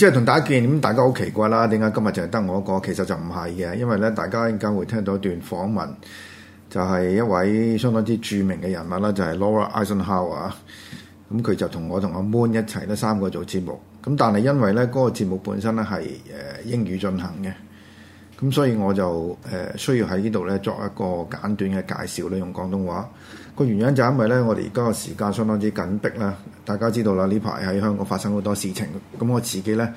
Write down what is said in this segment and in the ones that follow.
神秘之夜同大家見，咁大家好奇怪啦，點解今日淨係得我一個？其實就唔係嘅，因為咧大家應該會聽到一段訪問，就係、是、一位相當之著名嘅人物啦，就係、是、Laura Eisenhower 啊。咁佢就同我同阿 Moon 一齊咧三個做節目，咁但係因為咧嗰、那個節目本身咧係誒英語進行嘅，咁所以我就誒、呃、需要喺呢度咧作一個簡短嘅介紹咧，用廣東話。 個原因就係因為咧，我哋而家個時間相當之緊迫啦。大家知道啦，呢排喺香港發生好多事情，咁我自己咧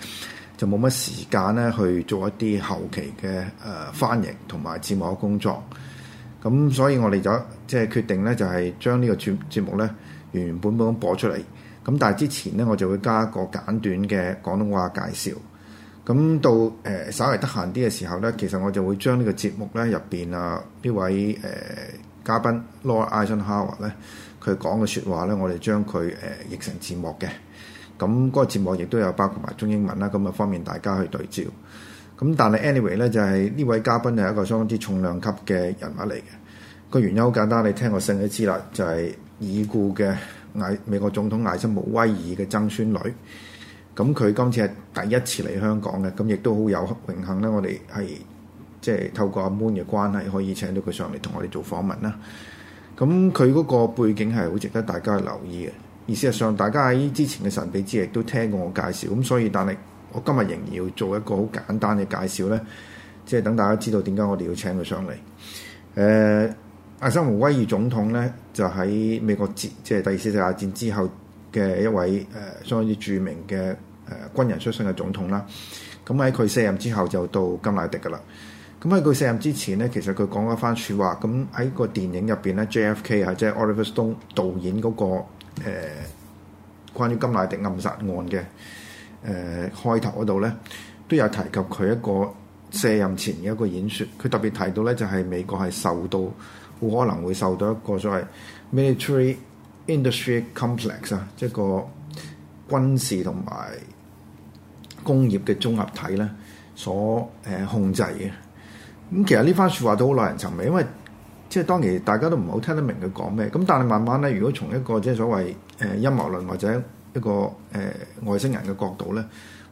就冇乜時間咧去做一啲後期嘅誒、呃、翻譯同埋字幕嘅工作。咁所以我哋就即係決定咧，就係、是、將呢個節節目咧原原本本咁播出嚟。咁但係之前咧，我就會加一個簡短嘅廣東話介紹。咁到誒、呃、稍微得閒啲嘅時候咧，其實我就會將呢個節目咧入邊啊呢位誒。呃 嘉賓 Laura Eisenhower 咧，佢講嘅説話咧，我哋將佢誒譯成字幕嘅。咁嗰個字幕亦都有包括埋中英文啦，咁啊方便大家去對照。咁但係 anyway 咧，就係呢位嘉賓係一個相當之重量級嘅人物嚟嘅。個原因好簡單，你聽個姓都知啦，就係已故嘅艾美國總統艾森豪威爾嘅曾孫女。咁佢今次係第一次嚟香港嘅，咁亦都好有榮幸咧，我哋係。 即係透過阿 Moon 嘅關係，可以請到佢上嚟同我哋做訪問啦。咁佢嗰個背景係好值得大家去留意嘅。而事實上，大家喺之前嘅神秘之夜都聽過我介紹，咁所以但係我今日仍然要做一個好簡單嘅介紹咧，即係等大家知道點解我哋要請佢上嚟。誒、呃，艾森豪威爾總統咧，就喺美國戰即係第二次世界大戰之後嘅一位誒、呃、相當之著名嘅誒、呃、軍人出身嘅總統啦。咁喺佢卸任之後就到甘迺迪噶啦。 咁喺佢卸任之前咧，其實佢講一番説話。咁喺個電影入邊咧，JFK 啊，即係 Oliver Stone 導演嗰、那個誒、呃、關於甘迺迪暗殺案嘅誒、呃、開頭嗰度咧，都有提及佢一個卸任前嘅一個演説。佢特別提到咧，就係、是、美國係受到好可能會受到一個所謂 military industry complex 啊，即係個軍事同埋工業嘅綜合體咧所誒、呃、控制嘅。 咁其實呢番説話都好耐人尋味，因為即係當然大家都唔好聽得明佢講咩。咁但係慢慢咧，如果從一個即係所謂誒、呃、陰謀論或者一個誒、呃、外星人嘅角度咧，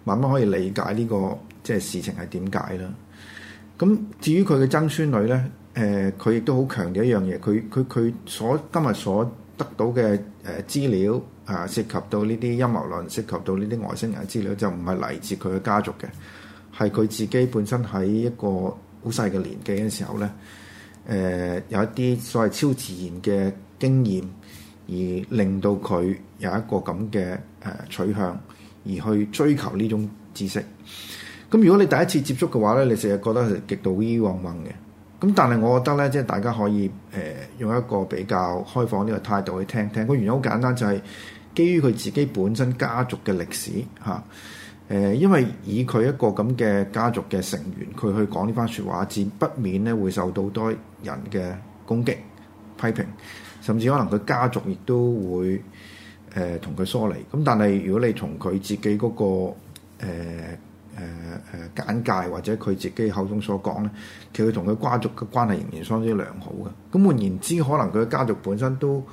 慢慢可以理解呢、這個即係事情係點解啦。咁至於佢嘅曾孫女咧，誒佢亦都好強調一樣嘢，佢佢佢所今日所得到嘅誒資料啊，涉及到呢啲陰謀論，涉及到呢啲外星人嘅資料，就唔係嚟自佢嘅家族嘅，係佢自己本身喺一個 好細嘅年紀嘅時候咧，誒、呃、有一啲所謂超自然嘅經驗，而令到佢有一個咁嘅誒取向，而去追求呢種知識。咁如果你第一次接觸嘅話咧，你成日覺得係極度虛妄妄嘅。咁但係我覺得咧，即係大家可以誒、呃、用一個比較開放呢個態度去聽聽。個原因好簡單，就係、是、基於佢自己本身家族嘅歷史嚇。啊 誒，因為以佢一個咁嘅家族嘅成員，佢去講呢番説話，自不免咧會受到多人嘅攻擊、批評，甚至可能佢家族亦都會誒同佢疏離。咁但係如果你從佢自己嗰、那個誒誒誒簡介或者佢自己口中所講咧，其實佢同佢家族嘅關係仍然相當之良好嘅。咁換言之，可能佢嘅家族本身都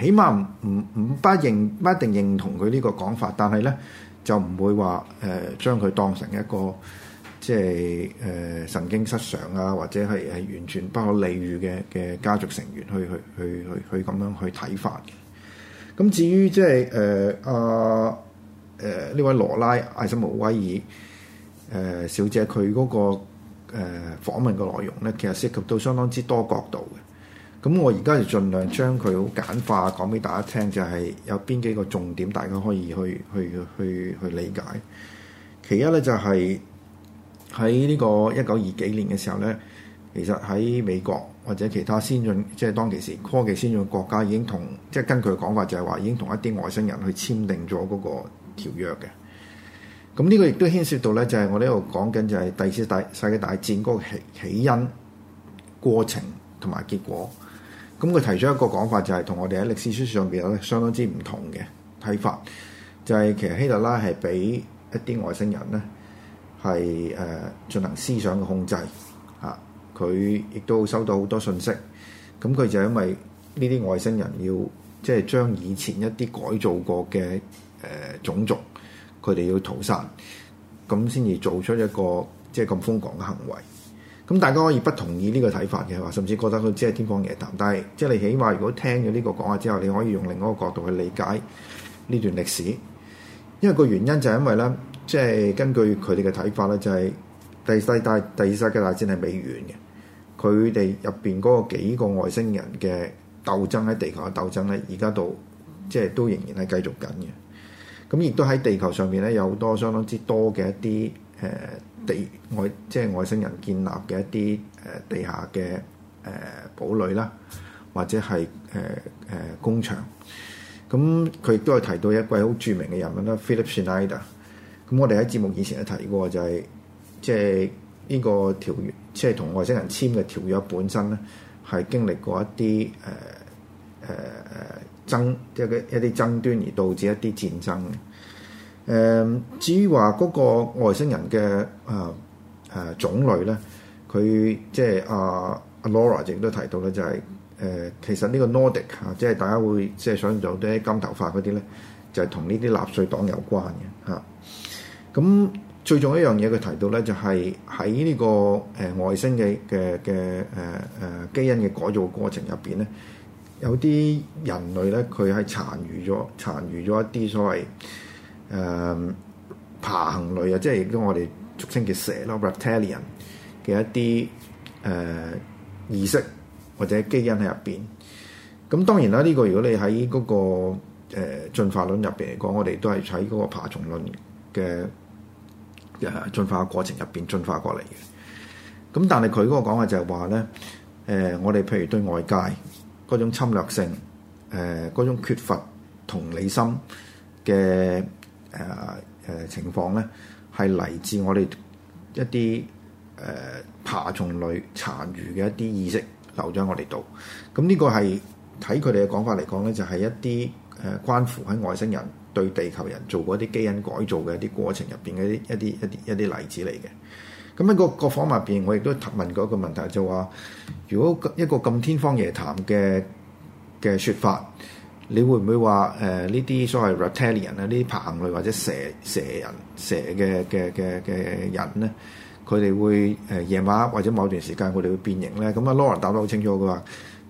起碼唔唔唔不認不一定認同佢呢個講法，但係咧。 就唔會話誒、呃、將佢當成一個即係誒、呃、神經失常啊，或者係係完全不可理喻嘅嘅家族成員去去去去去咁樣去睇法嘅。咁至於即係誒阿誒呢位羅拉艾森豪威爾誒、呃、小姐佢嗰、那個誒、呃、訪問嘅內容咧，其實涉及到相當之多角度嘅。 咁我而家就盡量將佢好簡化講俾大家聽，就係、是、有邊幾個重點，大家可以去去去去理解。其一咧就係喺呢個一九二幾年嘅時候咧， 其實喺美國或者其他先進，即係當其時科技先進嘅國家已經同，即係根據佢講法就係話已經同一啲外星人去簽訂咗嗰個條約嘅。咁呢個亦都牽涉到咧，就係我呢度講緊就係第二次大世界大戰嗰個起起因、過程同埋結果。 咁佢提出一個講法，就係同我哋喺歷史書上邊有相當之唔同嘅睇法，就係其實希特拉係俾一啲外星人咧係誒進行思想嘅控制嚇，佢亦都收到好多信息。咁佢就因為呢啲外星人要即係將以前一啲改造過嘅誒種族，佢哋要屠殺，咁先至做出一個即係咁瘋狂嘅行為。 咁大家可以不同意呢個睇法嘅話，甚至覺得佢只係天方夜譚。但係即係你起碼如果聽咗呢個講話之後，你可以用另一個角度去理解呢段歷史。因為個原因就係因為咧，即係根據佢哋嘅睇法咧，就係第世大第二世界大戰係未完嘅。佢哋入邊嗰個幾個外星人嘅鬥爭喺地球嘅鬥爭咧，而家到即係都仍然係繼續緊嘅。咁亦都喺地球上面咧，有好多相當之多嘅一啲誒。呃 地外即係外星人建立嘅一啲誒、呃、地下嘅誒、呃、堡壘啦，或者係誒誒工場。咁佢亦都係提到一位好著名嘅人物啦，Philip Schneider。咁我哋喺節目以前都提過，就係、是、即係呢個條約，即係同外星人簽嘅條約本身咧，係經歷過一啲誒誒誒爭，即係一啲爭端而導致一啲戰爭。 誒、嗯，至於話嗰個外星人嘅誒誒種類咧，佢即係阿阿 Laura 亦都提到咧，就係、是、誒、呃、其實呢個 Nordic 嚇，即係大家會即係想像到啲金頭髮嗰啲咧，就係同呢啲納粹黨有關嘅嚇。咁、啊、最重要一樣嘢，佢提到咧，就係喺呢個誒、呃、外星嘅嘅嘅誒誒基因嘅改造過程入邊咧，有啲人類咧，佢係殘餘咗殘餘咗一啲所謂。 誒、嗯、爬行類啊，即係亦都我哋俗稱嘅蛇咯，reptilian 嘅一啲誒、呃、意識或者基因喺入邊。咁當然啦，呢、這個如果你喺嗰、那個誒、呃、進化論入邊嚟講，我哋都係喺嗰個爬蟲論嘅誒進化過程入邊進化過嚟嘅。咁但係佢嗰個講法就係話咧，誒、呃、我哋譬如對外界嗰種侵略性，誒、呃、嗰種缺乏同理心嘅。 誒誒、呃、情況咧，係嚟自我哋一啲誒、呃、爬蟲類殘餘嘅一啲意識留咗喺我哋度。咁呢個係睇佢哋嘅講法嚟講咧，就係、是、一啲誒、呃、關乎喺外星人對地球人做過一啲基因改造嘅一啲過程入邊嘅一啲一啲一啲一啲例子嚟嘅。咁喺個個訪問入邊，我亦都問過一個問題，就話如果一個咁天方夜譚嘅嘅説法。 你會唔會話誒呢啲所謂 reptilian 啊，呢啲爬行類或者蛇蛇人蛇嘅嘅嘅嘅人咧，佢哋會誒夜、呃、晚或者某段時間佢哋會變形咧？咁啊，Laura 答得好清楚，佢話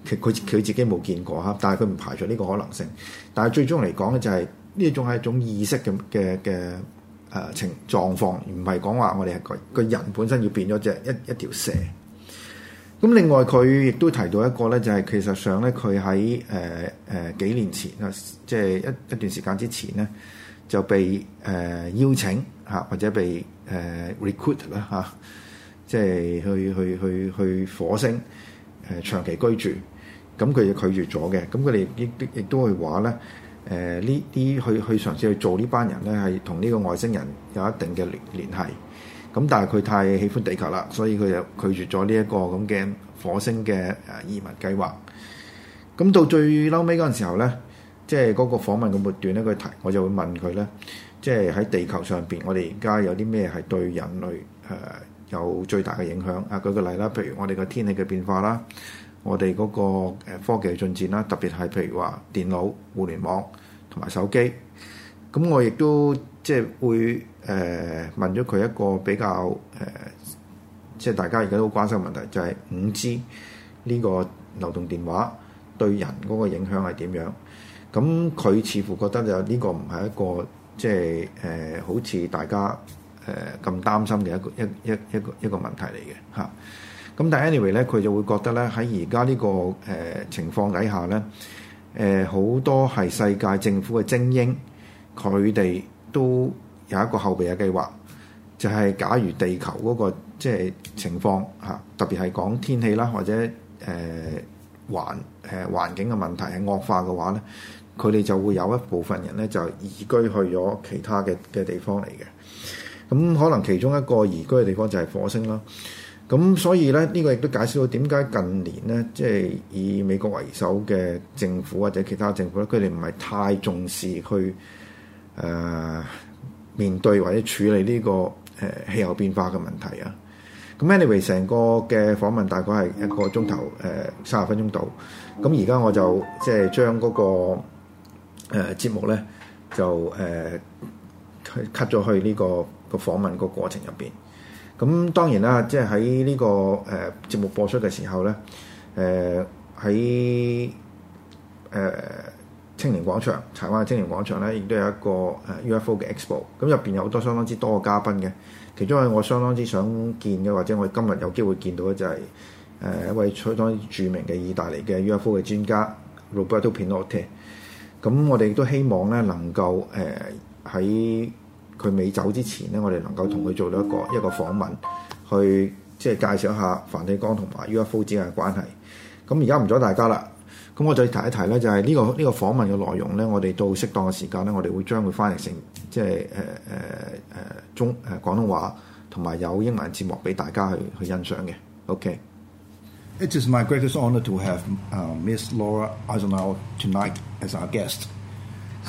佢佢佢自己冇見過嚇，但係佢唔排除呢個可能性。但係最終嚟講咧，就係呢一種係一種意識嘅嘅嘅誒情狀況，唔係講話我哋係個個人本身要變咗隻一一條蛇。 咁另外佢亦都提到一個咧，就係、是、其實上咧，佢喺誒誒幾年前啊，即係一一段時間之前咧，就被誒、呃、邀請嚇或者被誒、呃、recruit 啦、啊、嚇，即係去去去去火星誒、呃、長期居住。咁佢就拒絕咗嘅。咁佢哋亦亦都會話咧，誒呢啲去去嘗試去做呢班人咧，係同呢個外星人有一定嘅聯聯繫。 咁但係佢太喜歡地球啦，所以佢就拒絕咗呢一個咁嘅火星嘅誒移民計劃。咁到最嬲尾嗰陣時候咧，即係嗰個訪問嘅末段咧，佢提我就會問佢咧，即係喺地球上邊，我哋而家有啲咩係對人類誒、呃、有最大嘅影響？啊，舉個例啦，譬如我哋個天氣嘅變化啦，我哋嗰個科技嘅進展啦，特別係譬如話電腦、互聯網同埋手機。咁我亦都 即係會誒、呃、問咗佢一個比較誒、呃，即係大家而家都關心嘅問題，就係五 G 呢個流動電話對人嗰個影響係點樣？咁佢似乎覺得就呢個唔係一個即係誒、呃，好似大家誒咁擔心嘅一個一一一個一個問題嚟嘅嚇。咁但係 anyway 咧，佢就會覺得咧喺而家呢個誒、呃、情況底下咧，誒、呃、好多係世界政府嘅精英。佢哋 都有一個後備嘅計劃，就係、是、假如地球嗰個 即係情況嚇，特別係講天氣啦，或者誒、呃、環誒、呃、環境嘅問題係惡化嘅話咧，佢哋就會有一部分人咧就移居去咗其他嘅嘅地方嚟嘅。咁可能其中一個移居嘅地方就係火星啦。咁所以咧，呢、這個亦都解釋到點解近年咧，即係以美國為首嘅政府或者其他政府咧，佢哋唔係太重視去誒、 呃、面對或者處理呢、這個誒、呃、氣候變化嘅問題啊。咁 anyway，成個嘅訪問大概係一個鐘頭誒三十分鐘度。咁而家我就即係將嗰個誒、呃、節目咧就誒 cut 咗去呢、這個個訪問個過程入邊。咁當然啦，即係喺呢個誒、呃、節目播出嘅時候咧，誒喺誒 青年廣場，柴灣嘅青年廣場咧，亦都有一個誒 UFO 嘅 Expo。咁入邊有好多相當之多嘅嘉賓嘅，其中係我相當之想見嘅，或者我今日有機會見到嘅就係、是、誒、呃、一位相當著名嘅意大利嘅 UFO 嘅專家 Roberto Pinotti。咁我哋亦都希望咧能夠誒喺，呃佢未走之前咧，我哋能夠同佢做到一個一個訪問，去即係介紹一下梵蒂岡同埋 UFO 之間嘅關係。咁而家唔阻大家啦， 咁我再提一提咧，就係、是、呢、這個呢、這個訪問嘅內容咧，我哋到適當嘅時間咧，我哋會將佢翻譯成即係誒誒誒中誒、呃、廣東話，同埋有英文字幕俾大家去去欣賞嘅。OK。It is my greatest honor to have、uh, Miss Laura Eisenhower tonight as our guest.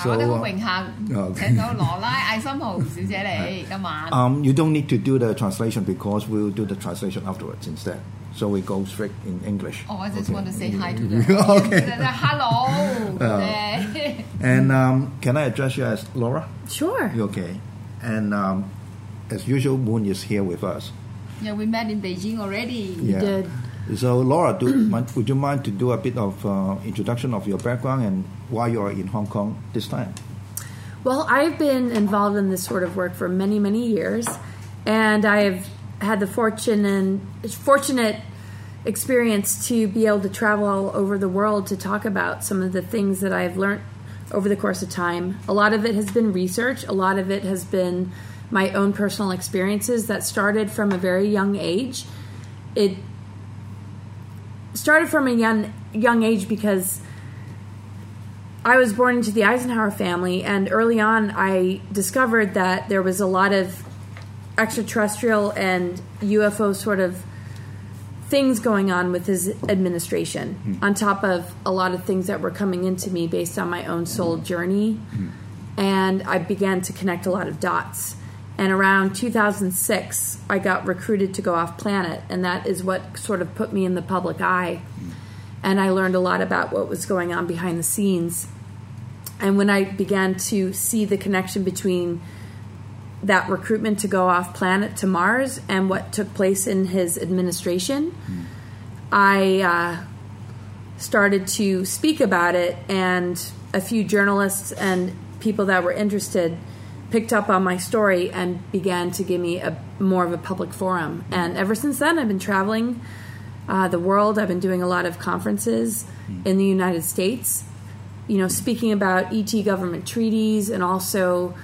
我哋好榮幸請到羅拉艾森豪小姐嚟今晚。Um, you don't need to do the translation because we'll do the translation afterwards instead. So we go straight in English. Oh, I just okay. want to say hi to them. okay. Hello. Uh, and um, can I address you as Laura? Sure. Okay. And um, as usual, Moon is here with us. Yeah, we met in Beijing already. Yeah. We did. So, Laura, do, would you mind to do a bit of uh, introduction of your background and why you are in Hong Kong this time? Well, I've been involved in this sort of work for many, many years, and I've had the fortune and fortunate experience to be able to travel all over the world to talk about some of the things that I've learned over the course of time. A lot of it has been research. A lot of it has been my own personal experiences that started from a very young age. It started from a young young age because I was born into the Eisenhower family, and early on, I discovered that there was a lot of extraterrestrial and UFO sort of things going on with his administration, mm-hmm. on top of a lot of things that were coming into me based on my own soul journey. Mm-hmm. And I began to connect a lot of dots. And around 2006, I got recruited to go off planet, and that is what sort of put me in the public eye. And I learned a lot about what was going on behind the scenes. And when I began to see the connection between that recruitment to go off planet to Mars and what took place in his administration, mm. I uh, started to speak about it, and a few journalists and people that were interested picked up on my story and began to give me a more of a public forum. And ever since then, I've been traveling uh, the world. I've been doing a lot of conferences in the United States. You know, speaking about ET government treaties and also,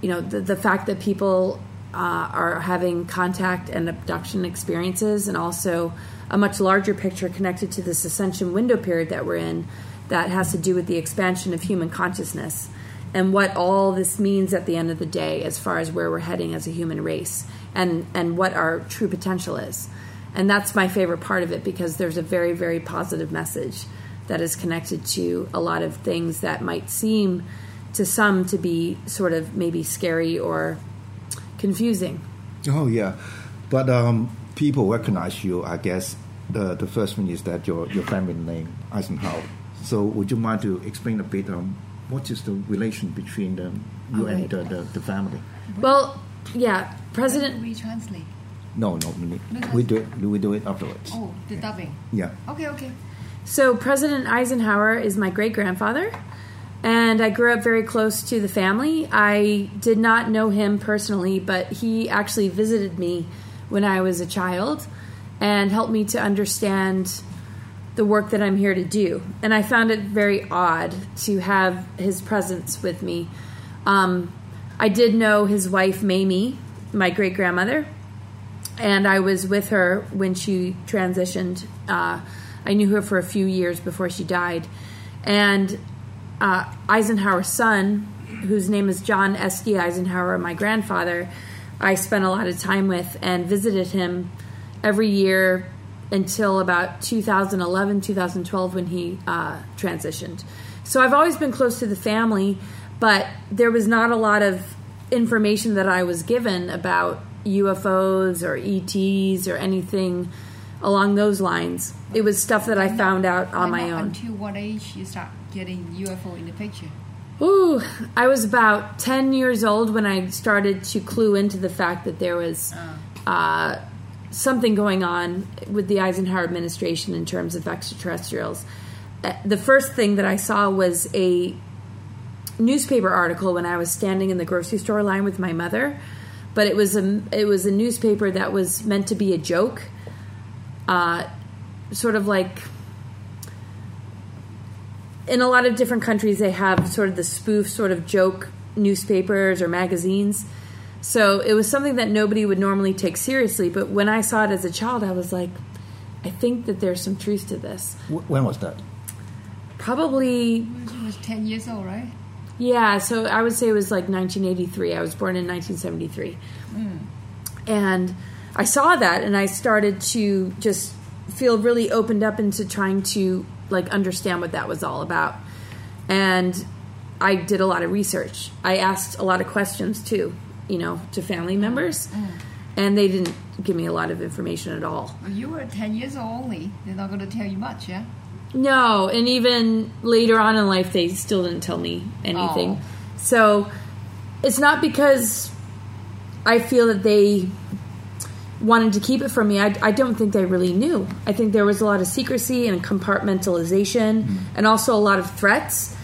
you know, the, the fact that people uh, are having contact and abduction experiences, and also a much larger picture connected to this ascension window period that we're in that has to do with the expansion of human consciousness and what all this means at the end of the day as far as where we're heading as a human race and and what our true potential is. And that's my favorite part of it because there's a very very positive message that is connected to a lot of things that might seem to some to be sort of maybe scary or confusing oh yeah but um, people recognize you i guess the, the first thing is that your, your family name eisenhower so would you mind to explain a bit on what is the relation between the, you okay. and the, the, the, family? Well, yeah, President. we translate. No, no, we, we do it. We do it afterwards. Oh, the dubbing. Yeah. Okay, okay. So President Eisenhower is my great grandfather, and I grew up very close to the family. I did not know him personally, but he actually visited me when I was a child and helped me to understand the work that I'm here to do. And I found it very odd to have his presence with me. Um, I did know his wife, Mamie, my great grandmother, and I was with her when she transitioned. Uh, I knew her for a few years before she died, and uh, Eisenhower's son, whose name is John S. D. Eisenhower, my grandfather, I spent a lot of time with and visited him every year until about 2011, 2012 when he uh, transitioned. So I've always been close to the family, but there was not a lot of information that I was given about UFOs or ETs or anything along those lines. It was stuff that I found out on my own. Until what age you start getting UFO in the picture? Ooh, I was about 10 years old when I started to clue into the fact that there was uh, something going on with the Eisenhower administration in terms of extraterrestrials. Uh, the first thing that I saw was a newspaper article when I was standing in the grocery store line with my mother, but it was a it was a newspaper that was meant to be a joke, uh, sort of like in a lot of different countries they have sort of the spoof sort of joke newspapers or magazines. So it was something that nobody would normally take seriously, but when I saw it as a child, I was like, I think that there's some truth to this. When was that? Probably You was 10 years old, right? Yeah, so I would say it was like 1983. I was born in 1973. Hmm. And I saw that and I started to just feel really opened up into trying to like understand what that was all about. And I did a lot of research. I asked a lot of questions too, you know, to family members. Mm. And they didn't give me a lot of information at all. Well, you were 10 years old only. They're not going to tell you much, yeah? No, and even later on in life, they still didn't tell me anything. Oh. So it's not because I feel that they wanted to keep it from me. I, I don't think they really knew. I think there was a lot of secrecy and compartmentalization, and also a lot of threats.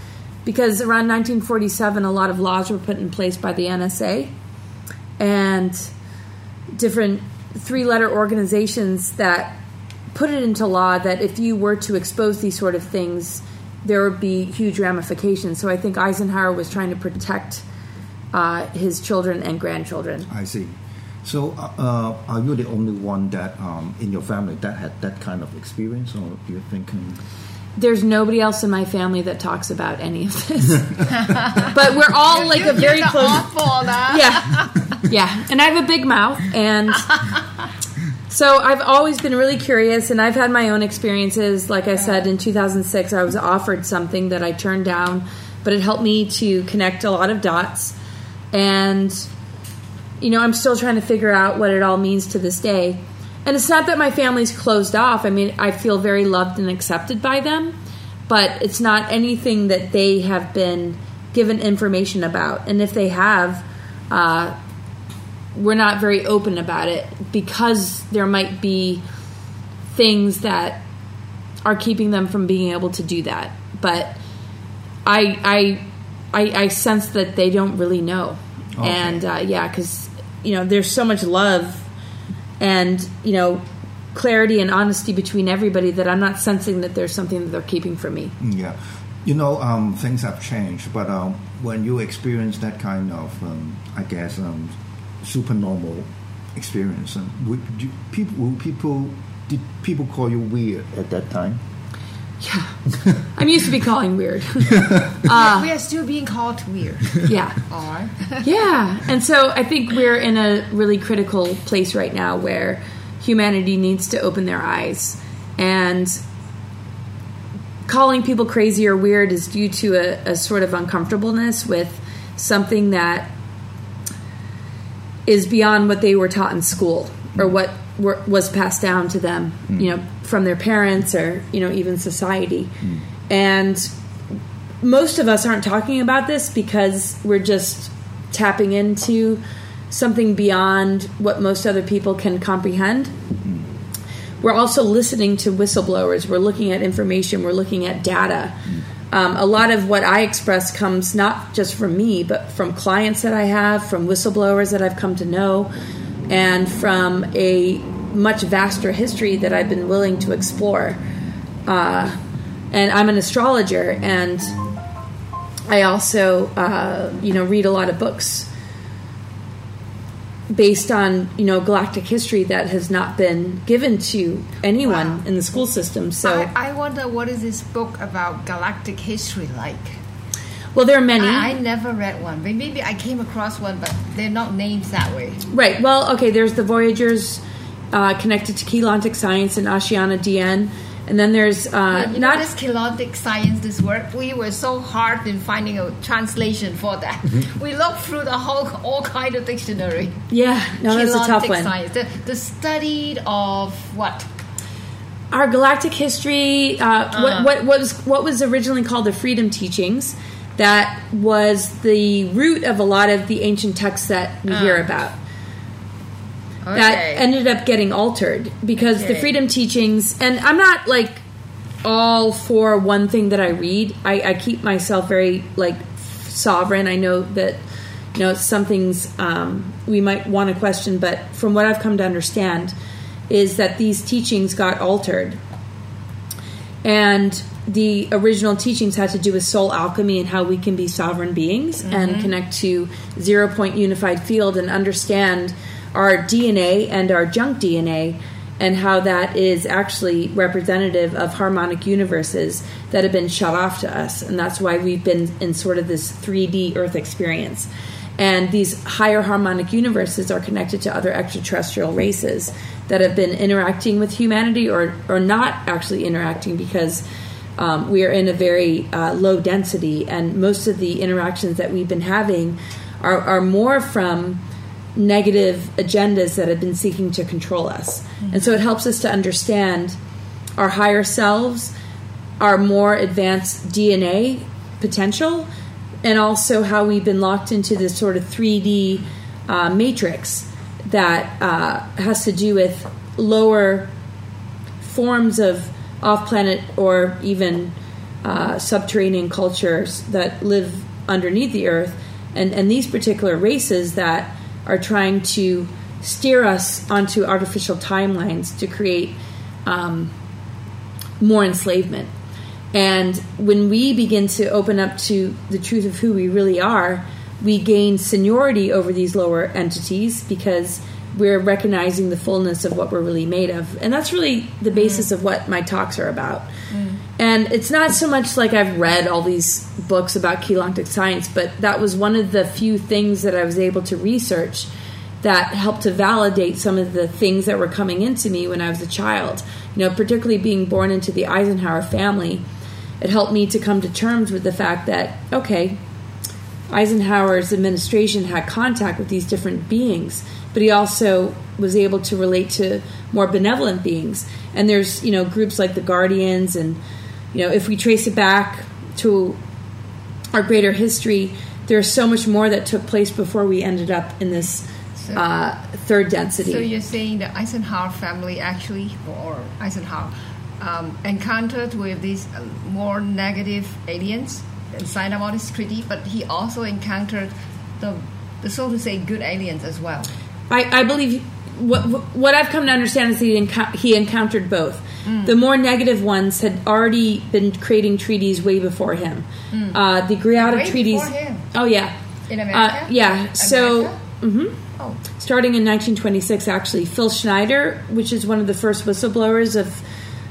Because around 1947, a lot of laws were put in place by the NSA, and different three-letter organizations that put it into law that if you were to expose these sort of things, there would be huge ramifications. So I think Eisenhower was trying to protect uh, his children and grandchildren. I see. So, uh, are you the only one that um, in your family that had that kind of experience, or you're thinking? There's nobody else in my family that talks about any of this, but we're all like a very You're the close. oddball, huh? yeah, yeah. And I have a big mouth, and so I've always been really curious, and I've had my own experiences. Like I said, in 2006, I was offered something that I turned down, but it helped me to connect a lot of dots, and you know, I'm still trying to figure out what it all means to this day. And it's not that my family's closed off. I mean, I feel very loved and accepted by them, but it's not anything that they have been given information about. And if they have, uh, we're not very open about it because there might be things that are keeping them from being able to do that. But I, I, I, I sense that they don't really know, Okay. and uh, yeah, because you know there's so much love and you know clarity and honesty between everybody that I'm not sensing that there's something that they're keeping from me. Yeah, you know, um, things have changed, but um, when you experience that kind of, um, I guess, um, supernormal experience, um, would you, people, people, did people call you weird at that time? Yeah, I'm used to be calling weird. Uh, we are still being called weird. yeah. All right. Yeah, and so I think we're in a really critical place right now where humanity needs to open their eyes. And calling people crazy or weird is due to a, a sort of uncomfortableness with something that is beyond what they were taught in school or what were, was passed down to them, hmm. you know, from their parents or, you know, even society. And most of us aren't talking about this because we're just tapping into something beyond what most other people can comprehend. Hmm. We're also listening to whistleblowers. We're looking at information. We're looking at data. Hmm. Um, a lot of what I express comes not just from me, but from clients that I have, from whistleblowers that I've come to know, and from a much vaster history that I've been willing to explore. Uh, and I'm an astrologer, and I also, uh, you know, read a lot of books. based on you know galactic history that has not been given to anyone Wow. in the school system. So, I, I wonder what is this book about galactic history like? Well, there are many. I, I never read one. May- Maybe I came across one, but they're not named that way. Right. Well, okay. There's the Voyagers uh, connected to Keylontic Science and Ashayana Deane, and then there's uh, you not know this science, this word, we were so hard in finding a translation for that. Mm-hmm. We looked through the whole all kind of dictionary. yeah. No, that's a tough one. Science, the, the study of what? Our galactic history. Uh, Uh. what, what was what was originally called the Freedom Teachings. That was the root of a lot of the ancient texts that we hear Uh. about. that ended up getting altered because the freedom teachings and i'm not like all for one thing that i read. I, I keep myself very like sovereign. I know that you know some things um, we might want to question but from what i've come to understand is that these teachings got altered. And the original teachings had to do with soul alchemy and how we can be sovereign beings and mm-hmm. connect to zero point unified field and understand our DNA and our junk DNA and how that is actually representative of harmonic universes that have been shut off to us. And that's why we've been in sort of this 3D Earth experience. And these higher harmonic universes are connected to other extraterrestrial races that have been interacting with humanity or, or not actually interacting because um, we are in a very uh, low density. And most of the interactions that we've been having are, are more from negative agendas that have been seeking to control us. And so it helps us to understand our higher selves, our more advanced DNA potential, and also how we've been locked into this sort of 3D uh, matrix that uh, has to do with lower forms of off planet or even uh, subterranean cultures that live underneath the earth. And, and these particular races that are trying to steer us onto artificial timelines to create um, more enslavement. And when we begin to open up to the truth of who we really are, we gain seniority over these lower entities because we're recognizing the fullness of what we're really made of. And that's really the mm. basis of what my talks are about. Mm. And it's not so much like I've read all these books about Keylontic science, but that was one of the few things that I was able to research that helped to validate some of the things that were coming into me when I was a child. You know, particularly being born into the Eisenhower family, it helped me to come to terms with the fact that, okay, Eisenhower's administration had contact with these different beings, but he also was able to relate to more benevolent beings. And there's, you know, groups like the Guardians, and, you know, if we trace it back to our greater history, there's so much more that took place before we ended up in this So- uh, third density. So you're saying the Eisenhower family actually, or Eisenhower, um, encountered with these uh, more negative aliens up on this treaty, but he also encountered the, the so to say good aliens as well. I, I believe what what I've come to understand is he encou- he encountered both. Mm. The more negative ones had already been creating treaties way before him. Uh, the Greada Mm. Way treaties. Oh yeah. In Uh, America? yeah. So. America? hmm Oh, Starting in 1926, actually, Phil Schneider, which is one of the first whistleblowers of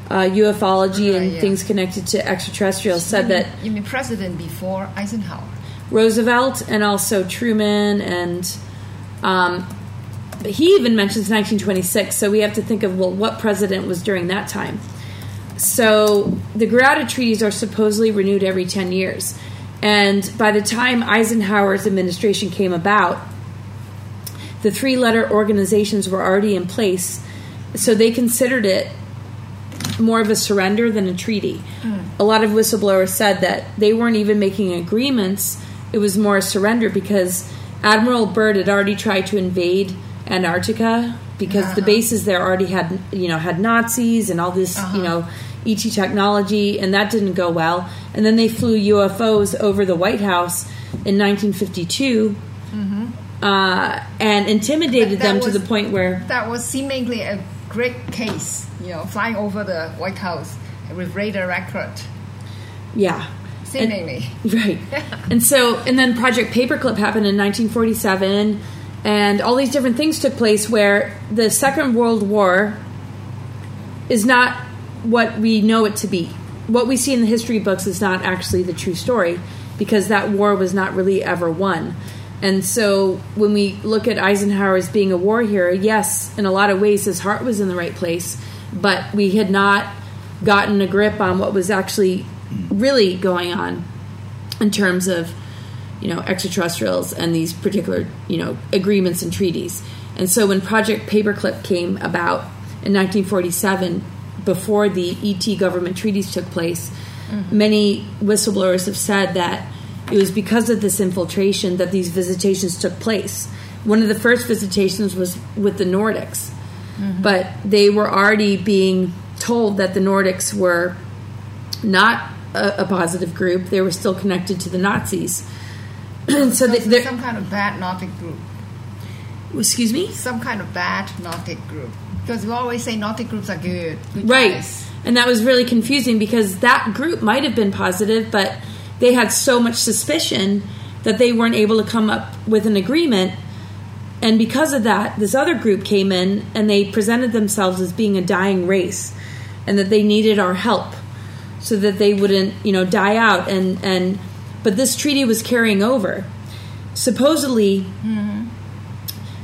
uh, ufology Right, and yeah. things connected to extraterrestrials, said that you mean president before Eisenhower? Roosevelt and also Truman and um, but he even mentions 1926. So we have to think of well, what president was during that time. So the Greada treaties are supposedly renewed every 10 years, and by the time Eisenhower's administration came about, the three-letter organizations were already in place, so they considered it more of a surrender than a treaty. A lot of whistleblowers said that they weren't even making agreements, it was more a surrender because Admiral Byrd had already tried to invade Antarctica because the Uh-huh. bases there already had you know had Nazis and all this Uh-huh. you know ET technology and that didn't go well. And then they flew UFOs over the White House in 1952 uh, and intimidated them to the point where That was seemingly a great case, you know, flying over the White House with radar record. yeah Seemingly. Right. and so, and then Project Paperclip happened in 1947, and all these different things took place where the Second World War is not what we know it to be. What we see in the history books is not actually the true story because that war was not really ever won. And so when we look at Eisenhower as being a war hero, yes, in a lot of ways his heart was in the right place, but we had not gotten a grip on what was actually really going on in terms of you know extraterrestrials and these particular you know agreements and treaties. And so when Project Paperclip came about in 1947, before the ET government treaties took place, mm-hmm. many whistleblowers have said that it was because of this infiltration that these visitations took place. One of the first visitations was with the Nordics, mm-hmm. but they were already being told that the Nordics were not a, a positive group; they were still connected to the Nazis. and so So they, some kind of bad Nordic group. excuse me, Some kind of bad Nordic group. Because we always say Nordic groups are good. good right? guys. And that was really confusing because that group might have been positive, but they had so much suspicion that they weren't able to come up with an agreement. And because of that, this other group came in and they presented themselves as being a dying race and that they needed our help so that they wouldn't, you know, die out and and but this treaty was carrying over. Supposedly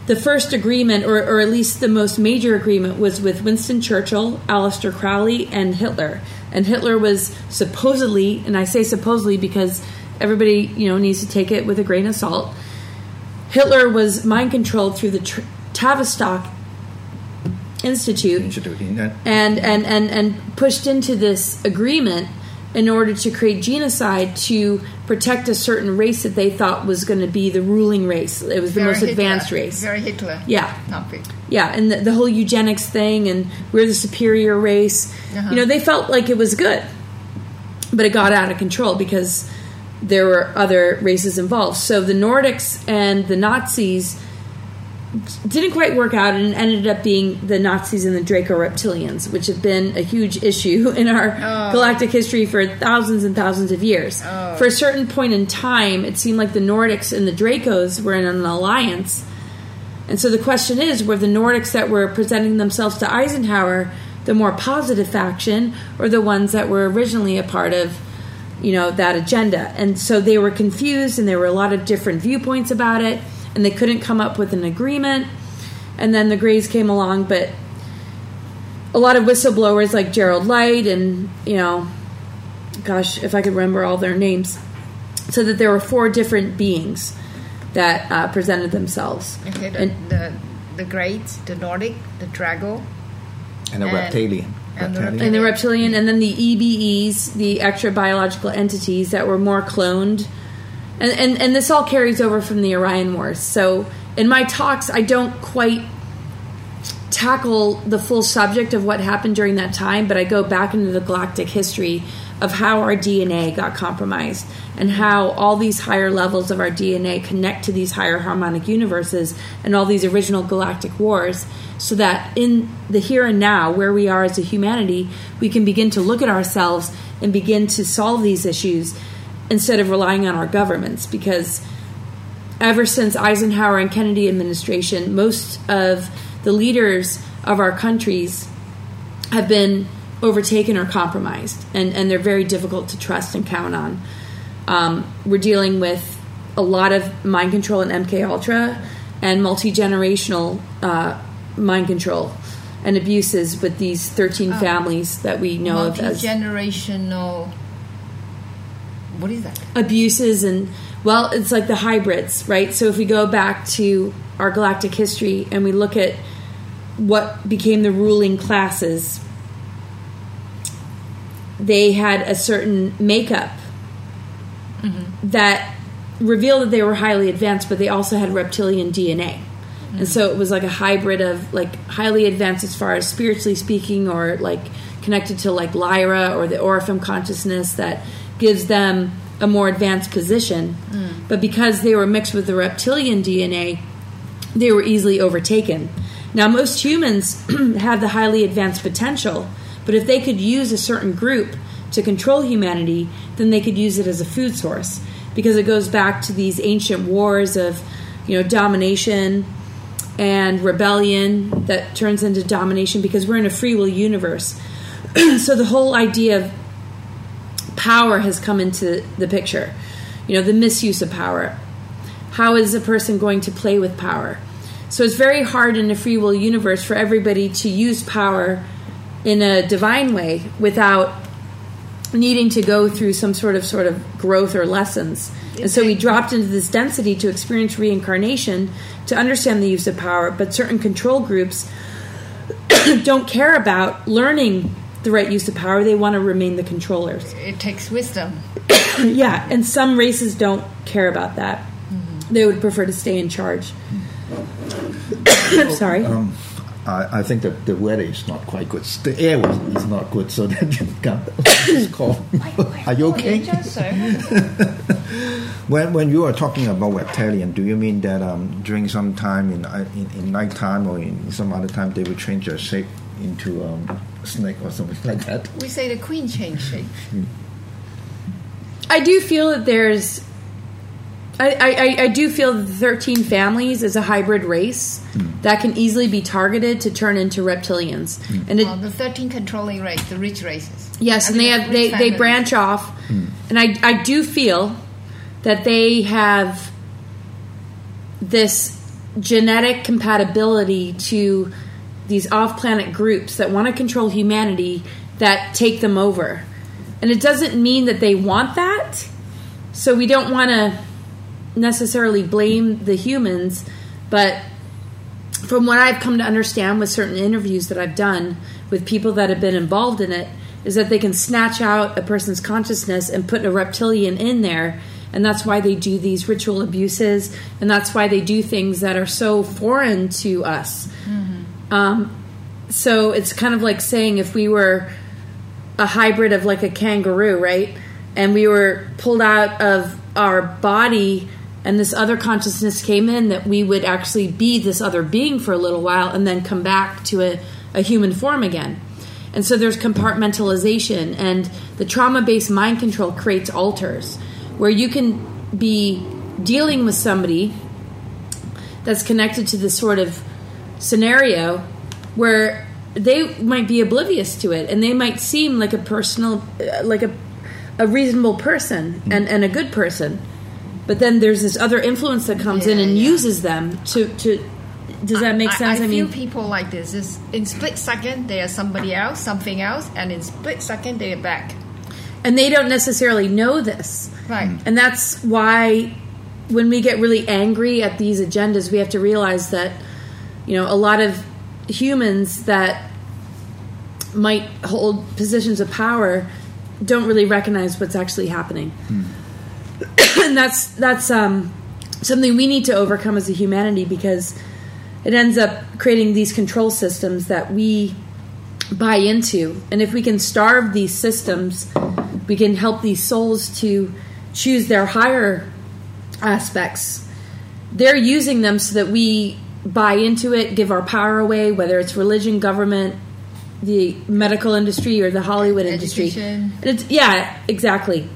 the first agreement, or, or at least the most major agreement, was with Winston Churchill, Aleister Crowley, and Hitler. And Hitler was supposedly, and I say supposedly because everybody you know needs to take it with a grain of salt. Hitler was mind controlled through the Tr- Tavistock Institute and, and, and, and pushed into this agreement in order to create genocide to protect a certain race that they thought was going to be the ruling race. It was the Very most advanced race. Very Hitler. Yeah. Topic. Yeah, and the, the whole eugenics thing, and we're the superior race. Uh-huh. You know, they felt like it was good, but it got out of control because there were other races involved. So the Nordics and the Nazis didn't quite work out and ended up being the Nazis and the Draco reptilians, which have been a huge issue in our oh. galactic history for thousands and thousands of years. Oh. For a certain point in time, it seemed like the Nordics and the Dracos were in an alliance. And so the question is were the Nordics that were presenting themselves to Eisenhower the more positive faction or the ones that were originally a part of you know that agenda and so they were confused and there were a lot of different viewpoints about it and they couldn't come up with an agreement and then the grays came along but a lot of whistleblowers like gerald light and you know gosh if i could remember all their names so that there were four different beings that uh, presented themselves Okay, the, And- the, the great, the Nordic, the Draco. And a And- reptilian. and the Reptilian. and the reptilian, and then the EBEs, the extra biological entities that were more cloned, and, and and this all carries over from the Orion Wars. So in my talks, I don't quite tackle the full subject of what happened during that time, but I go back into the galactic history of how our DNA got compromised and how all these higher levels of our DNA connect to these higher harmonic universes and all these original galactic wars so that in the here and now where we are as a humanity we can begin to look at ourselves and begin to solve these issues instead of relying on our governments because ever since Eisenhower and Kennedy administration, most of the leaders of our countries have been overtaken or compromised, and, and they're very difficult to trust and count on. Um, we're dealing with a lot of mind control and MK Ultra, and multi generational uh, mind control and abuses with these 13 families that we know of as Multi-generational... What is that? abuses and well it's like the hybrids right? So if we go back to our galactic history and we look at what became the ruling classes they had a certain makeup mm-hmm. that revealed that they were highly advanced but they also had reptilian dna and mm-hmm. so it was like a hybrid of like highly advanced as far as spiritually speaking or like connected to like lyra or the Oraphim consciousness that gives them a more advanced position. Mm. But because they were mixed with the reptilian dna they were easily overtaken. Now most humans have the highly advanced potential but if they could use a certain group to control humanity then they could use it as a food source. Because it goes back to these ancient wars of you know, domination and rebellion that turns into domination because we're in a free will universe. so the whole idea of power has come into the picture. You know, the misuse of power. How is a person going to play with power? So it's very hard in a free will universe for everybody to use power in a divine way without needing to go through some sort of sort of growth or lessons. And so we dropped into this density to experience reincarnation to understand the use of power, but certain control groups don't care about learning the right use of power. They want to remain the controllers. It takes wisdom. yeah, and some races don't care about that. They would prefer to stay in charge. Sorry. Um, I, I think that the weather is not quite good. The air was, is not good, so that you can't just call. Are you okay? When, when you are talking about reptilian, do you mean that um, during some time in, uh, in in nighttime or in some other time they will change their shape into um, a snake or something like that? We say the queen changed shape. I do feel that there's. I, I, I do feel that the 13 families is a hybrid race hmm. that can easily be targeted to turn into reptilians. Hmm. And it, Well, the 13 controlling race, the rich races. Yes, I and mean, they have they, rich they branch off, hmm. and I I do feel that they have this genetic compatibility to these off-planet groups that want to control humanity that take them over, and it doesn't mean that they want that. So we don't want to necessarily blame the humans, but from what I've come to understand with certain interviews that I've done with people that have been involved in it, is that they can snatch out a person's consciousness and put a reptilian in there. And that's why they do these ritual abuses, and that's why they do things that are so foreign to us. Mm. Um, so it's kind of like saying if we were a hybrid of like a kangaroo, right? And we were pulled out of our body and this other consciousness came in that we would actually be this other being for a little while and then come back to a, a human form again. And so there's compartmentalization and the trauma based mind control creates alters where you can be dealing with somebody that's connected to this sort of scenario where they might be oblivious to it and they might seem like a personal uh, like a a reasonable person and, and a good person but then there's this other influence that comes in and yeah. uses them to to does that make I, sense I, i, feel mean people like this. Is in split second they are somebody else, something else, and in split second they are back. and they don't necessarily know this Right. And that's why when we get really angry at these agendas, we have to realize that, you know, a lot of humans that might hold positions of power don't really recognize what's actually happening. and that's that's um, something we need to overcome as a humanity because it ends up creating these control systems that we buy into. And if we can starve these systems, we can help these souls to choose their higher aspects. They're using them so that we buy into it, give our power away, whether it's religion, government, the medical industry, or the Hollywood industry. Education. And it's, yeah, exactly.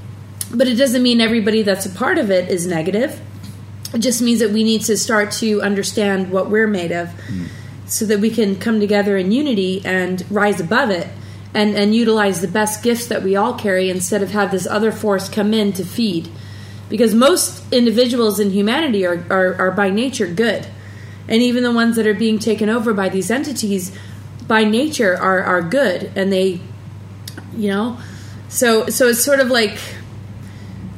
But it doesn't mean everybody that's a part of it is negative. It just means that we need to start to understand what we're made of mm. so that we can come together in unity and rise above it and, and utilize the best gifts that we all carry instead of have this other force come in to feed. Because most individuals in humanity are, are, are by nature good. And even the ones that are being taken over by these entities by nature are, are good. And they you know so so it's sort of like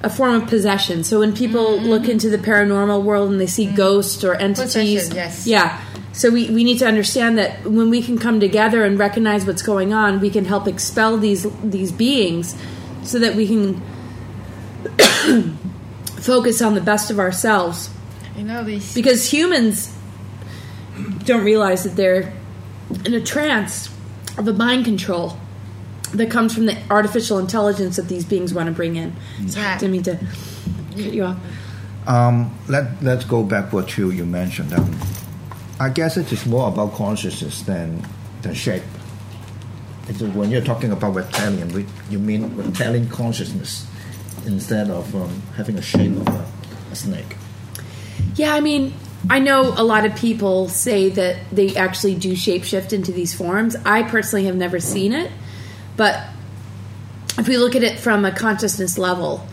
a form of possession. So when people mm-hmm. look into the paranormal world and they see mm-hmm. ghosts or entities yes. yeah. So we, we need to understand that when we can come together and recognize what's going on we can help expel these these beings so that we can focus on the best of ourselves. You know these. because humans don't realize that they're in a trance of a mind control that comes from the artificial intelligence that these beings want to bring in. Sorry, Right. didn't mean to cut you off. Um, let Let's go back what you you mentioned. Um, I guess it is more about consciousness than than shape. It's, when you're talking about reptilian, we, you mean reptilian consciousness instead of um, having a shape of a, a snake. Yeah, I mean, I know a lot of people say that they actually do shapeshift into these forms. I personally have never seen it, but if we look at it from a consciousness level,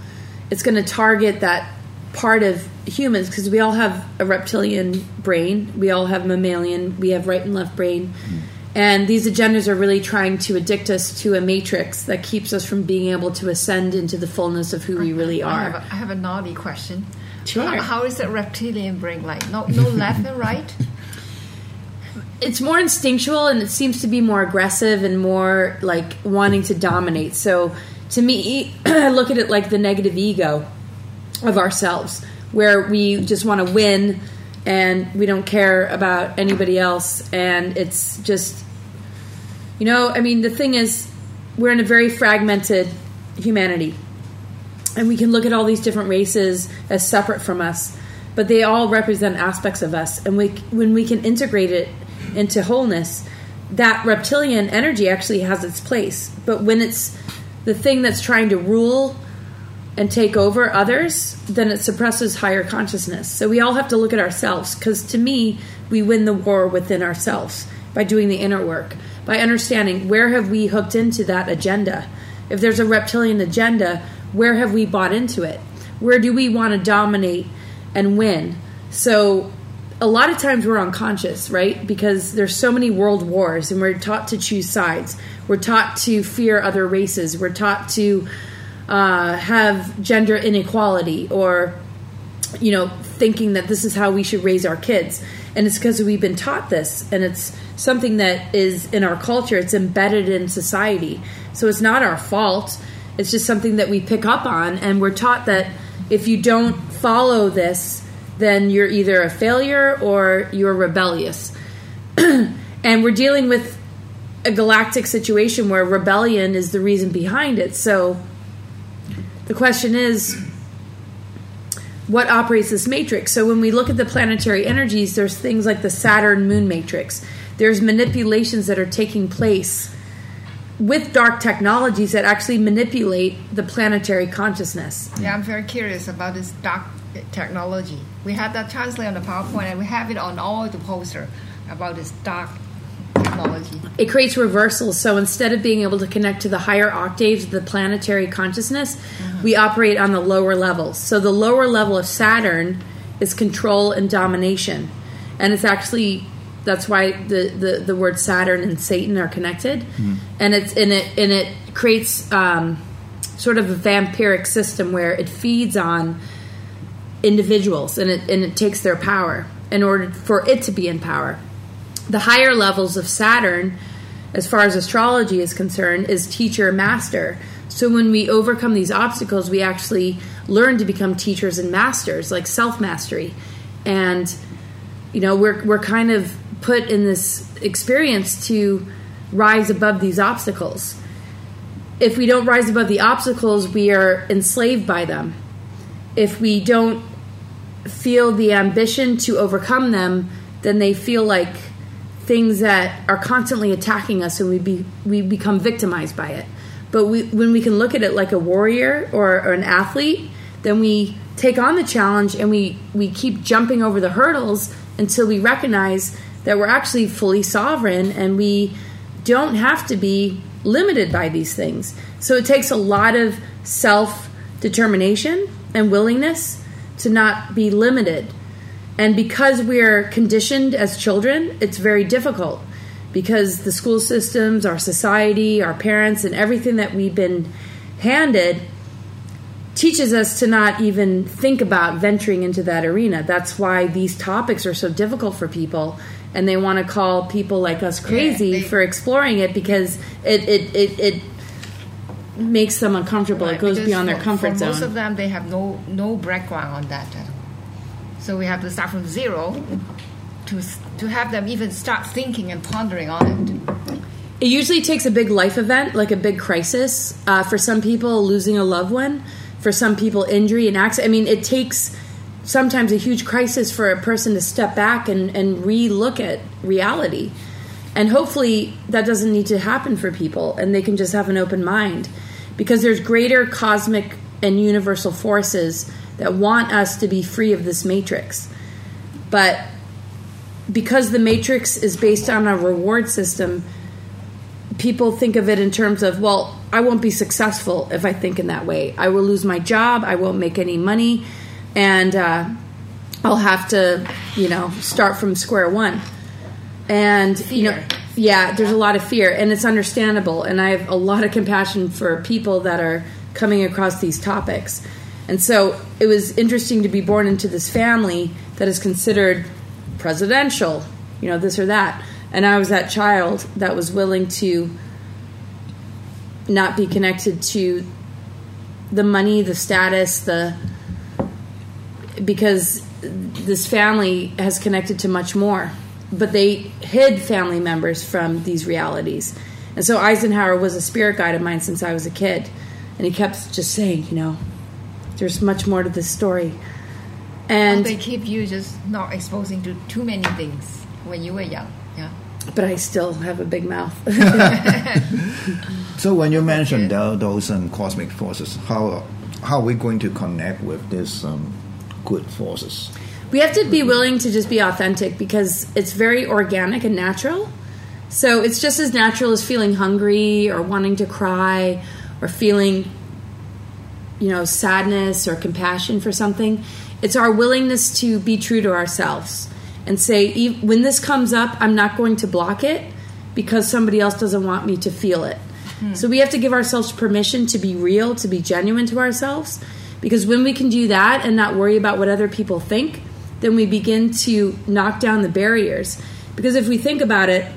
it's going to target that part of humans because we all have a reptilian brain, we all have mammalian, we have right and left brain. Mm. And these agendas are really trying to addict us to a matrix that keeps us from being able to ascend into the fullness of who we really I have, a, are. I have a naughty question. Sure. How, how is that reptilian brain like? No, no left and right. it's more instinctual and it seems to be more aggressive and more like wanting to dominate. So to me, I look at it like the negative ego of ourselves, where we just want to win and we don't care about anybody else. And it's just, you know, I mean, the thing is, we're in a very fragmented humanity and we can look at all these different races as separate from us but they all represent aspects of us. And we when we can integrate it into wholeness that reptilian energy actually has its place. But when it's the thing that's trying to rule and take over others then it suppresses higher consciousness. So we all have to look at ourselves because to me we win the war within ourselves by doing the inner work by understanding where have we hooked into that agenda. If there's a reptilian agenda where have we bought into it? Where do we want to dominate and win? So a lot of times we're unconscious, right? Because there's so many world wars and we're taught to choose sides. We're taught to fear other races. We're taught to uh, have gender inequality or, you know, thinking that this is how we should raise our kids. And it's because we've been taught this and it's something that is in our culture, it's embedded in society. So it's not our fault it's just something that we pick up on, and we're taught that if you don't follow this, then you're either a failure or you're rebellious. and we're dealing with a galactic situation where rebellion is the reason behind it. So the question is what operates this matrix? So when we look at the planetary energies, there's things like the Saturn moon matrix. There's manipulations that are taking place with dark technologies that actually manipulate the planetary consciousness. Yeah, I'm very curious about this dark technology. We have that translated on the PowerPoint, and we have it on all the poster about this dark technology. It creates reversals. So instead of being able to connect to the higher octaves of the planetary consciousness, mm-hmm. we operate on the lower levels. So the lower level of Saturn is control and domination. And it's actually that's why the, the, the word Saturn and Satan are connected, and it's and it and it creates um, sort of a vampiric system where it feeds on individuals and it and it takes their power in order for it to be in power. The higher levels of Saturn, as far as astrology is concerned, is teacher master. So when we overcome these obstacles, we actually learn to become teachers and masters, like self mastery, and you know we're we're kind of put in this experience to rise above these obstacles. If we don't rise above the obstacles, we are enslaved by them. If we don't feel the ambition to overcome them, then they feel like things that are constantly attacking us and we be, we become victimized by it. But we, when we can look at it like a warrior or, or an athlete, then we take on the challenge and we, we keep jumping over the hurdles until we recognize that we're actually fully sovereign and we don't have to be limited by these things. So it takes a lot of self determination and willingness to not be limited. And because we're conditioned as children, it's very difficult because the school systems, our society, our parents, and everything that we've been handed teaches us to not even think about venturing into that arena. That's why these topics are so difficult for people and they want to call people like us crazy Yeah, they- for exploring it because it it, it, it makes them uncomfortable. Right, it goes beyond their comfort for zone. Most of them, they have no no background on that at all. So we have to start from zero to to have them even start thinking and pondering on it. It usually takes a big life event, like a big crisis. Uh, for some people, losing a loved one. For some people, injury and accident. I mean, it takes sometimes a huge crisis for a person to step back and, and re-look at reality. And hopefully, that doesn't need to happen for people, and they can just have an open mind, because there's greater cosmic and universal forces that want us to be free of this matrix. But because the matrix is based on a reward system, people think of it in terms of, well, I won't be successful if I think in that way. I will lose my job, I won't make any money, and uh, I'll have to, you know, start from square one. And, you know, yeah, there's a lot of fear, and it's understandable. And I have a lot of compassion for people that are coming across these topics. And so it was interesting to be born into this family that is considered presidential, you know, this or that. And I was that child that was willing to not be connected to the money, the status, the because this family has connected to much more. But they hid family members from these realities. And so Eisenhower was a spirit guide of mine since I was a kid. And he kept just saying, you know, there's much more to this story. And they keep you just not exposing to too many things when you were young. Yeah. But I still have a big mouth. So when you mentioned tho- those um, cosmic forces, how how are we going to connect with these um, good forces? we have to be willing to just be authentic because it's very organic and natural. So it's just as natural as feeling hungry or wanting to cry or feeling, you know, sadness or compassion for something. It's our willingness to be true to ourselves and say, "E- when this comes up, I'm not going to block it because somebody else doesn't want me to feel it. Hmm. So we have to give ourselves permission to be real, to be genuine to ourselves. Because when we can do that and not worry about what other people think, then we begin to knock down the barriers. Because if we think about it,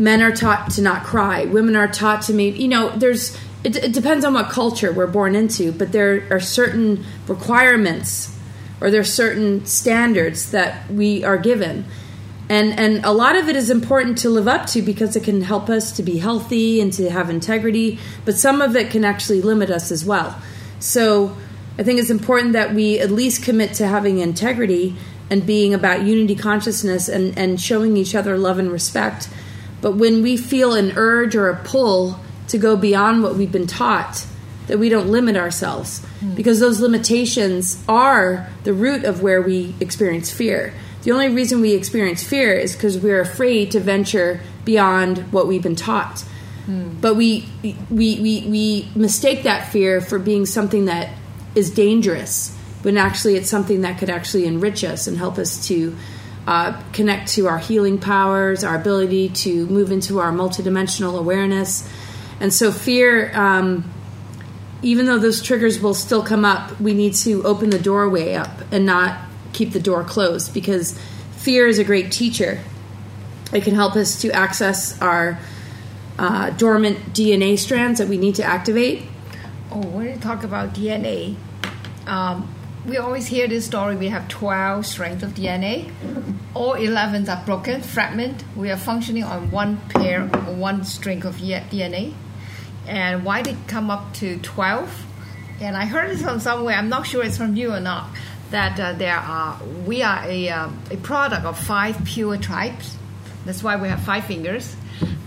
men are taught to not cry women are taught to maybe you know there's it, it depends on what culture we're born into but there are certain requirements or there are certain standards that we are given. And and a lot of it is important to live up to because it can help us to be healthy and to have integrity but some of it can actually limit us as well. So i think it's important that we at least commit to having integrity and being about unity consciousness and and showing each other love and respect. But when we feel an urge or a pull to go beyond what we've been taught, that we don't limit ourselves because those limitations are the root of where we experience fear. The only reason we experience fear is because we're afraid to venture beyond what we've been taught. But we, we, we, we mistake that fear for being something that is dangerous when actually it's something that could actually enrich us and help us to uh, connect to our healing powers, our ability to move into our multidimensional awareness. And so, fear, um, even though those triggers will still come up, we need to open the doorway up and not keep the door closed because fear is a great teacher. It can help us to access our uh, dormant DNA strands that we need to activate. Oh, when you talk about DNA, um, we always hear this story. We have 12 strands of DNA. All 11 are broken, fragment. We are functioning on one pair, one string of DNA. And why did it come up to 12? And I heard it from somewhere, I'm not sure it's from you or not, that uh, there are, we are a, um, a product of five pure tribes. That's why we have five fingers.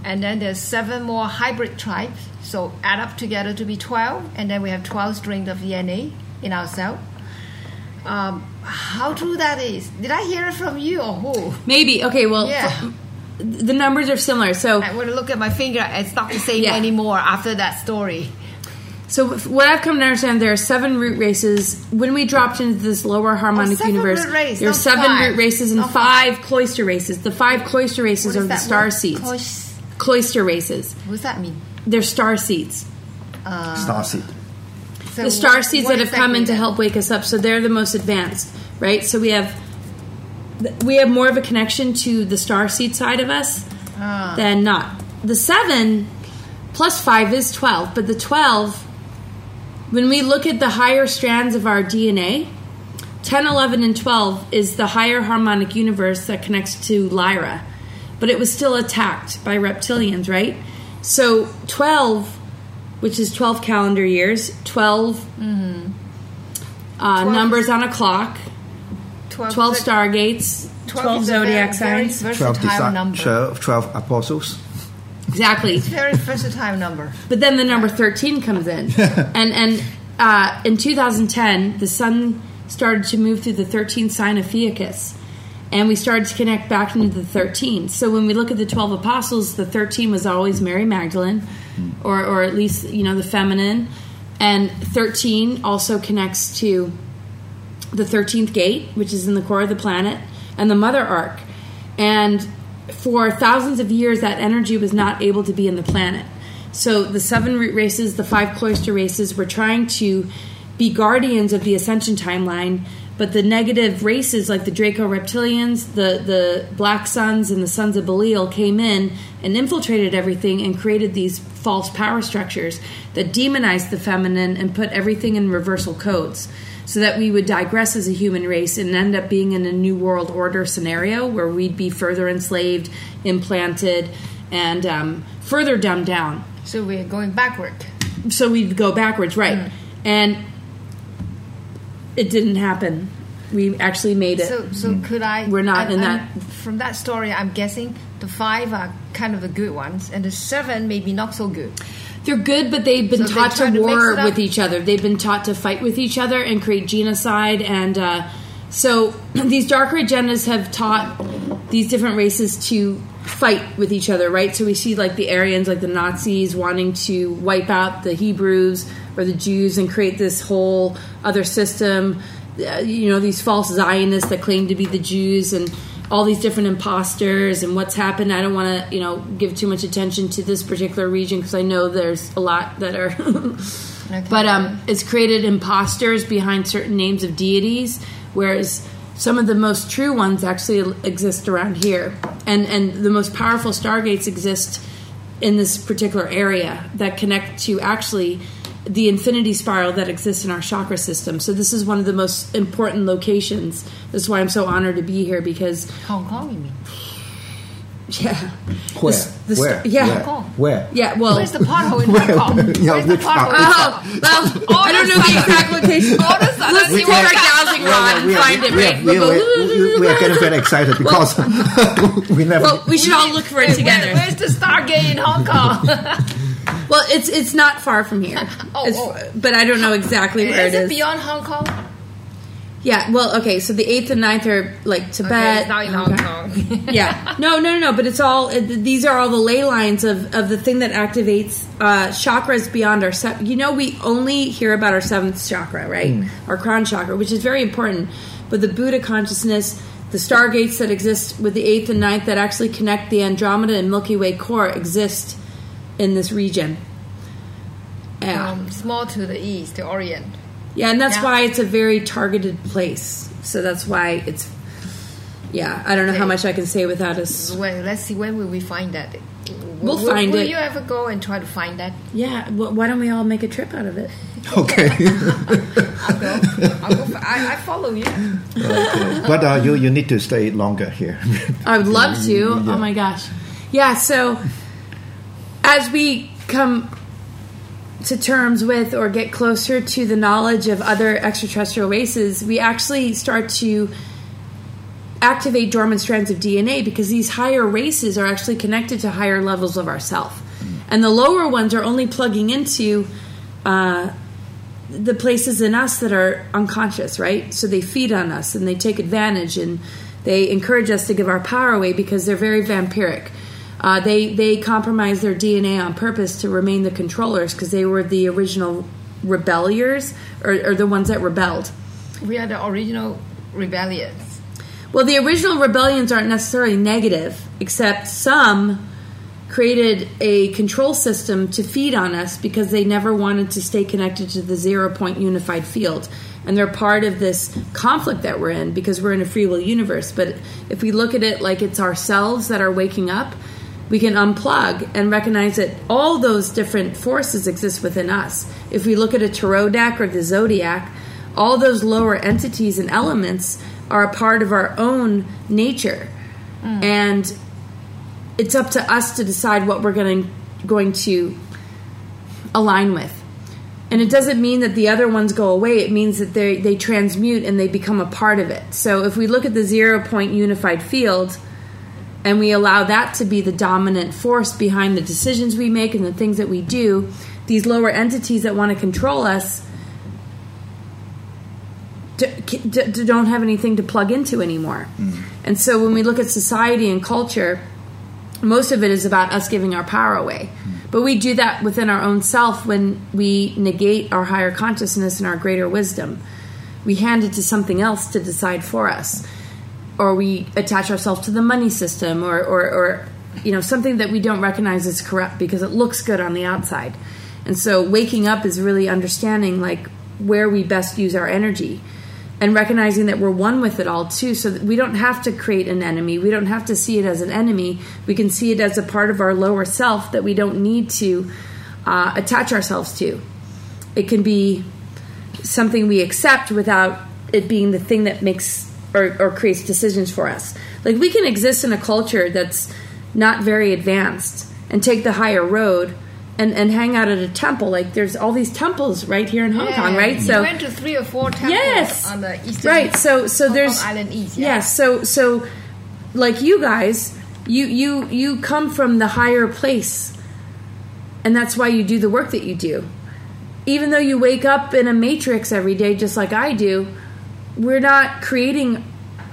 And then there's seven more hybrid tribes. So add up together to be 12. And then we have 12 strings of DNA in our cell. Um, how true that is? Did I hear it from you or who? Maybe. Okay, well, Yeah. The numbers are similar. So, I want to look at my finger. It's not the same Yeah. anymore after that story. So what I've come to understand, there are seven root races. When we dropped into this lower harmonic Oh, seven universe, root race, there are seven five. root races and Not five cloister races. The five cloister races are the star word? seeds. Clois- Cloister races. What does that mean? They're star seeds. Uh, Starseed. So the star what- seeds what that have come exactly in to help wake us up. So they're the most advanced, right? So we have we have more of a connection to the star seed side of us Ah. than not. The seven plus five is twelve, but the twelve, when we look at the higher strands of our DNA, 10, 11, and 12 is the higher harmonic universe that connects to Lyra. But it was still attacked by reptilians, right? So 12, which is 12 calendar years, 12, uh, 12 numbers on a clock, 12, 12 stargates, 12, is zodiac signs. 12, versatile disi- number. 12, 12 apostles. Exactly. Very versatile number. But then the number 13 comes in. and and uh, in 2010, the sun started to move through the 13th sign of Ophiuchus, and we started to connect back into the 13. So when we look at the 12 apostles, the 13 was always Mary Magdalene, or, or at least, you know, the feminine. And 13 also connects to the 13th gate, which is in the core of the planet, and the mother arc. And for thousands of years, that energy was not able to be in the planet. So the seven root races, the five cloister races, were trying to be guardians of the ascension timeline. But the negative races, like the Draco reptilians, the, the Black Suns, and the Sons of Belial, came in and infiltrated everything and created these false power structures that demonized the feminine and put everything in reversal codes so that we would digress as a human race and end up being in a new world order scenario where we'd be further enslaved, implanted, and um, further dumbed down. So we're going backward. So we'd go backwards, right? And it didn't happen. We actually made it. So, so could I? We're not I- in I'm- that- From that story, I'm guessing the five are kind of the good ones, and the seven maybe not so good. They're good, but they've been So taught try to to war up? with each other. They've been taught to fight with each other and create genocide. And uh, so these darker agendas have taught these different races to fight with each other, right? So we see like the Aryans, like the Nazis, wanting to wipe out the Hebrews or the Jews and create this whole other system. Uh, you know, these false Zionists that claim to be the Jews and all these different imposters and what's happened. I don't want to, you know, give too much attention to this particular region because I know there's a lot that are. But um, it's created imposters behind certain names of deities, whereas some of the most true ones actually exist around here, and and the most powerful stargates exist in this particular area that connect to actually the infinity spiral that exists in our chakra system. So this is one of the most important locations. This is why I'm so honored to be here because Hong Kong, you mean? yeah, Where? This- the Where? st- yeah. Where? Where? yeah. Well, Where's the pothole in Hong Kong? Yeah, Where's the which pothole? part? Oh, well, I don't know the exact location. All of a sudden, Let's see you what were- our dowsing rod and we are, find it, we, right? are, we, We'll are, we, we getting very excited because we never. Well, we should all look for it together. Where, where's the Stargate in Hong Kong? Well, it's it's not far from here, Oh, oh. but I don't know exactly where is it it is. beyond Hong Kong? Yeah, well, okay. So the eighth and ninth are like Okay, Tibet. it's not in Hong Okay. Kong. yeah, no, no, no, no. But it's all. It, these are all the ley lines of of the thing that activates uh, chakras beyond our. Se- you know, we only hear about our seventh chakra, right? Our crown chakra, which is very important. But the Buddha consciousness, the stargates that exist with the eighth and ninth that actually connect the Andromeda and Milky Way core exist in this region. Yeah. um, small to the east, the Orient. Yeah, and that's Yeah. why it's a very targeted place. So that's why it's. Yeah, I don't know how much I can say without us. When, let's see, when will we find that? We'll will, find will it. you ever go and try to find that? Yeah, wh- why don't we all make a trip out of it? okay. I'll go. I'll go. For, I, I follow you. but uh, you, you need to stay longer here. I would love to. Yeah. Oh my gosh. Yeah, so as we come to terms with or get closer to the knowledge of other extraterrestrial races, we actually start to activate dormant strands of DNA because these higher races are actually connected to higher levels of ourself. And the lower ones are only plugging into uh, the places in us that are unconscious, right? So they feed on us and they take advantage and they encourage us to give our power away because they're very vampiric. Uh, they they compromise their DNA on purpose to remain the controllers because they were the original rebelliers or, or the ones that rebelled. We are the original rebellions. Well, the original rebellions aren't necessarily negative, except some created a control system to feed on us because they never wanted to stay connected to the zero point unified field. And they're part of this conflict that we're in because we're in a free will universe. But if we look at it like it's ourselves that are waking up, we can unplug and recognize that all those different forces exist within us. If we look at a tarot deck or the zodiac, all those lower entities and elements are a part of our own nature. Mm. And it's up to us to decide what we're going to, going to align with. And it doesn't mean that the other ones go away. It means that they they transmute and they become a part of it. So if we look at the zero point unified field and we allow that to be the dominant force behind the decisions we make and the things that we do, these lower entities that want to control us that, c- d- d- don't have anything to plug into anymore. Mm-hmm. And so when we look at society and culture, most of it is about us giving our power away. Mm-hmm. But we do that within our own self when we negate our higher consciousness and our greater wisdom. We hand it to something else to decide for us. Or we attach ourselves to the money system or, or, or you know, something that we don't recognize as corrupt because it looks good on the outside. And so waking up is really understanding like where we best use our energy and recognizing that we're one with it all too so that we don't have to create an enemy. We don't have to see it as an enemy. We can see it as a part of our lower self that we don't need to uh, attach ourselves to. It can be something we accept without it being the thing that makes or, or creates decisions for us. Like we can exist in a culture that's not very advanced and take the higher road and, and hang out at a temple. Like there's all these temples right here in hong kong Yeah, right we so went to three or four temples yes. on the eastern right. So so Hong there's Kong Island East. Yeah. yes. So so like you guys you you you come from the higher place and that's why you do the work that you do. Even though you wake up in a matrix every day just like i do we're not creating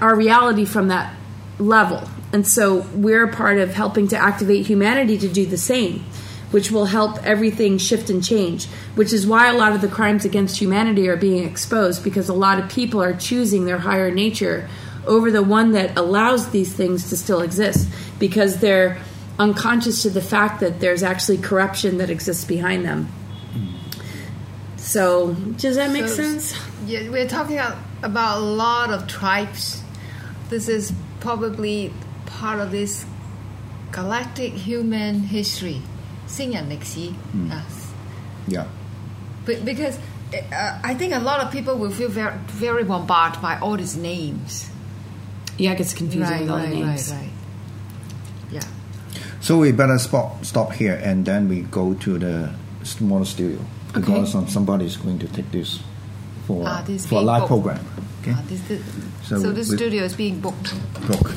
our reality from that level. And so we're a part of helping to activate humanity to do the same which will help everything shift and change which is why a lot of the crimes against humanity are being exposed because a lot of people are choosing their higher nature over the one that allows these things to still exist because they're unconscious to the fact that there's actually corruption that exists behind them. Hmm. So does that make So, sense? Yeah, we're talking a- about a lot of tribes. This is probably part of this galactic human history, 星人历史. Yes. Yeah. Be- Because uh, I think a lot of people will feel very, very bombarded by all these names. yeah it gets confusing Right, with all right, the names right, right. Yeah. So we better stop stop here and then we go to the smaller studio because um, somebody is going to take this for Ah, for a live booked. program. Okay. Uh, this, this, So so, this studio is being booked. Book.